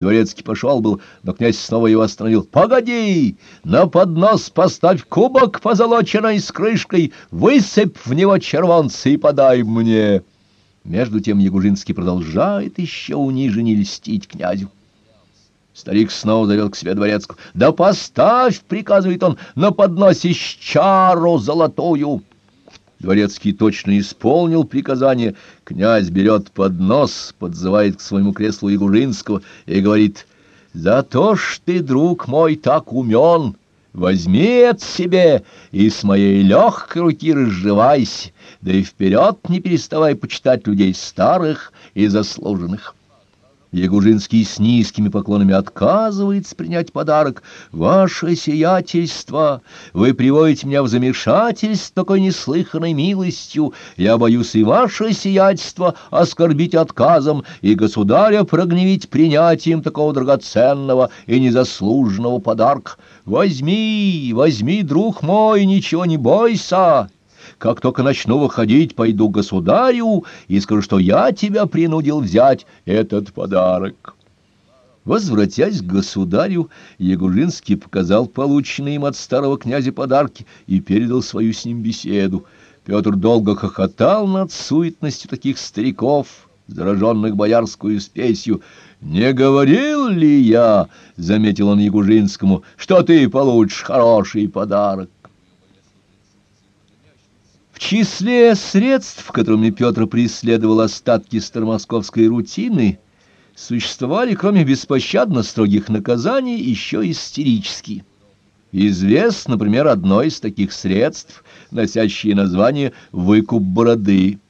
Дворецкий пошел был, но князь снова его остановил. — Погоди! На поднос поставь кубок, позолоченный с крышкой, высыпь в него червонцы и подай мне. Между тем Ягужинский продолжает еще унижение льстить князю. Старик снова завел к себе дворецкую. — Да поставь, — приказывает он, — на подносе чару золотую. Дворецкий точно исполнил приказание. Князь берет поднос, подзывает к своему креслу Ягужинского и говорит, «За то ж ты, друг мой, так умен, возьми это себе и с моей легкой руки разживайся, да и вперед не переставай почитать людей старых и заслуженных». Ягужинский с низкими поклонами отказывается принять подарок. «Ваше сиятельство! Вы приводите меня в замешательство такой неслыханной милостью. Я боюсь и ваше сиятельство оскорбить отказом, и государя прогневить принятием такого драгоценного и незаслуженного подарка. Возьми, возьми, друг мой, ничего не бойся!» Как только начну выходить, пойду к государю и скажу, что я тебя принудил взять этот подарок». Возвратясь к государю, Ягужинский показал полученные им от старого князя подарки и передал свою с ним беседу. Петр долго хохотал над суетностью таких стариков, зараженных боярскую спесью. «Не говорил ли я, — заметил он Ягужинскому, — что ты получишь хороший подарок?» В числе средств, которыми Петр преследовал остатки старомосковской рутины, существовали, кроме беспощадно строгих наказаний, еще истерические. Известно, например, одно из таких средств, носящее название «выкуп бороды».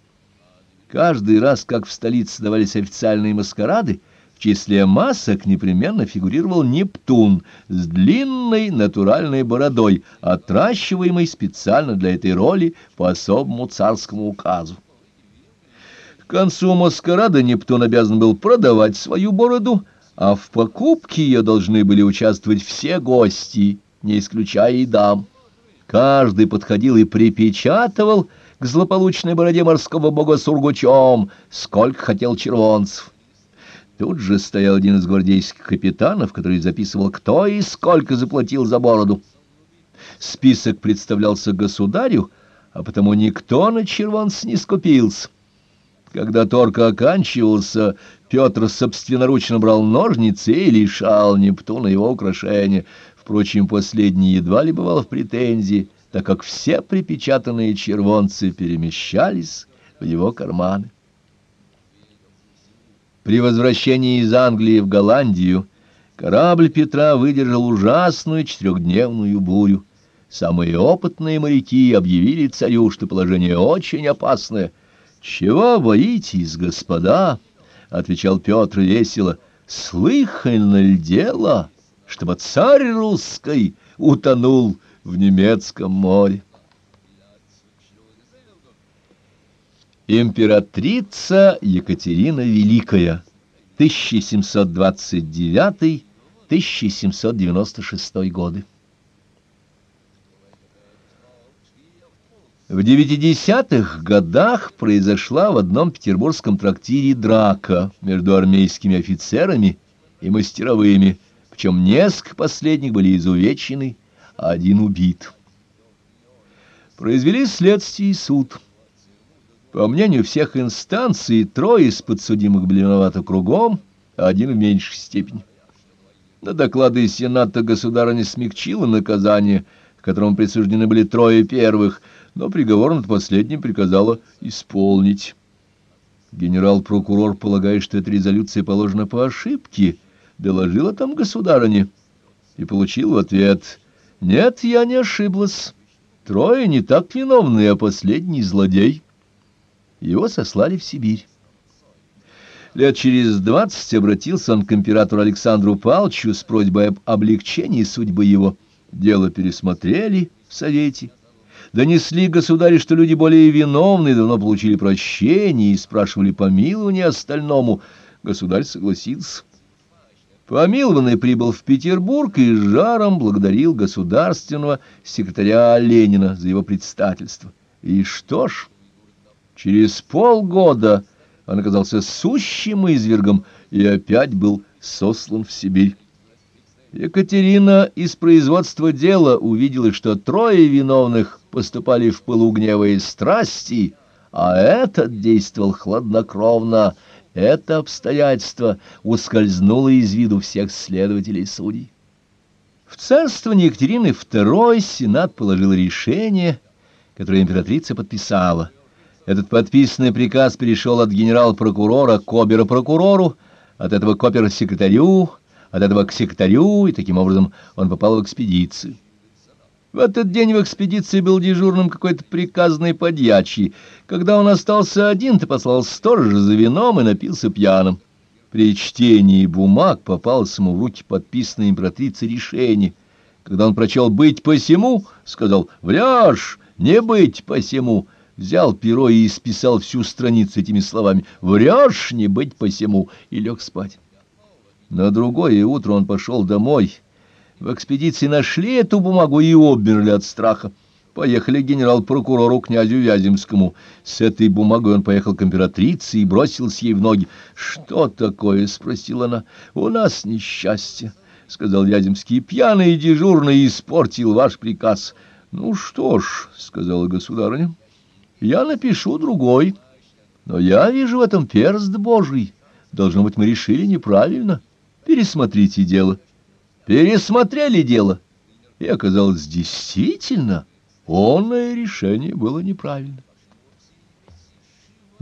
Каждый раз, как в столице давались официальные маскарады, в числе масок непременно фигурировал Нептун с длинной натуральной бородой, отращиваемой специально для этой роли по особому царскому указу. К концу маскарада Нептун обязан был продавать свою бороду, а в покупке ее должны были участвовать все гости, не исключая и дам. Каждый подходил и припечатывал к злополучной бороде морского бога Сургучом, сколько хотел червонцев. Тут же стоял один из гвардейских капитанов, который записывал, кто и сколько заплатил за бороду. Список представлялся государю, а потому никто на червонц не скупился. Когда торг оканчивался, Петр собственноручно брал ножницы и лишал Нептуна его украшения. Впрочем, последний едва ли бывал в претензии, так как все припечатанные червонцы перемещались в его карманы. При возвращении из Англии в Голландию корабль Петра выдержал ужасную четырехдневную бурю. Самые опытные моряки объявили царю, что положение очень опасное. «Чего боитесь, господа?» — отвечал Петр весело. «Слыхано ли дело, чтобы царь русский утонул в немецком море?» Императрица Екатерина Великая, 1729-1796 годы. В 90-х годах произошла в одном петербургском трактире драка между армейскими офицерами и мастеровыми, причем несколько последних были изувечены, а один убит. Произвели следствие и суд. По мнению всех инстанций, трое из подсудимых были виноваты кругом, а один в меньшей степени. На доклады Сената государыня смягчила наказание, которому присуждены были трое первых, но приговор над последним приказала исполнить. Генерал-прокурор, полагая, что эта резолюция положена по ошибке, доложила там государыне и получил в ответ «Нет, я не ошиблась. Трое не так виновны, а последний злодей». Его сослали в Сибирь. Лет через двадцать обратился он к императору Александру Павловичу с просьбой об облегчении судьбы его. Дело пересмотрели в Совете. Донесли государю, что люди более виновные давно получили прощение и спрашивали помилования остальному. Государь согласился. Помилованный прибыл в Петербург и с жаром благодарил государственного секретаря Ленина за его предстательство. И что ж... Через полгода он оказался сущим извергом и опять был сослан в Сибирь. Екатерина из производства дела увидела, что трое виновных поступали в пылу гнева и страсти, а этот действовал хладнокровно. Это обстоятельство ускользнуло из виду всех следователей судей. В царствовании Екатерины II Сенат положил решение, которое императрица подписала. Этот подписанный приказ перешел от генерал-прокурора к обер-прокурору, от этого к обер-секретарю, от этого к секретарю, и таким образом он попал в экспедицию. В этот день в экспедиции был дежурным какой-то приказный подьячий. Когда он остался один, ты послал сторожа за вином и напился пьяным. При чтении бумаг попалось ему в руки подписанное императрицей решение. Когда он прочел «быть посему», сказал «врешь, не быть посему», взял перо и исписал всю страницу этими словами «врешь, не быть посему» и лег спать. На другое утро он пошел домой. В экспедиции нашли эту бумагу и обмерли от страха. Поехали генерал-прокурору князю Вяземскому. С этой бумагой он поехал к императрице и бросился ей в ноги. «Что такое?» — спросила она. «У нас несчастье», — сказал Вяземский. «Пьяный дежурный испортил ваш приказ». «Ну что ж», — сказала государыня, — «я напишу другой. Но я вижу в этом перст Божий. Должно быть, мы решили неправильно. Пересмотрите дело». Пересмотрели дело, и оказалось действительно... Онное решение было неправильно.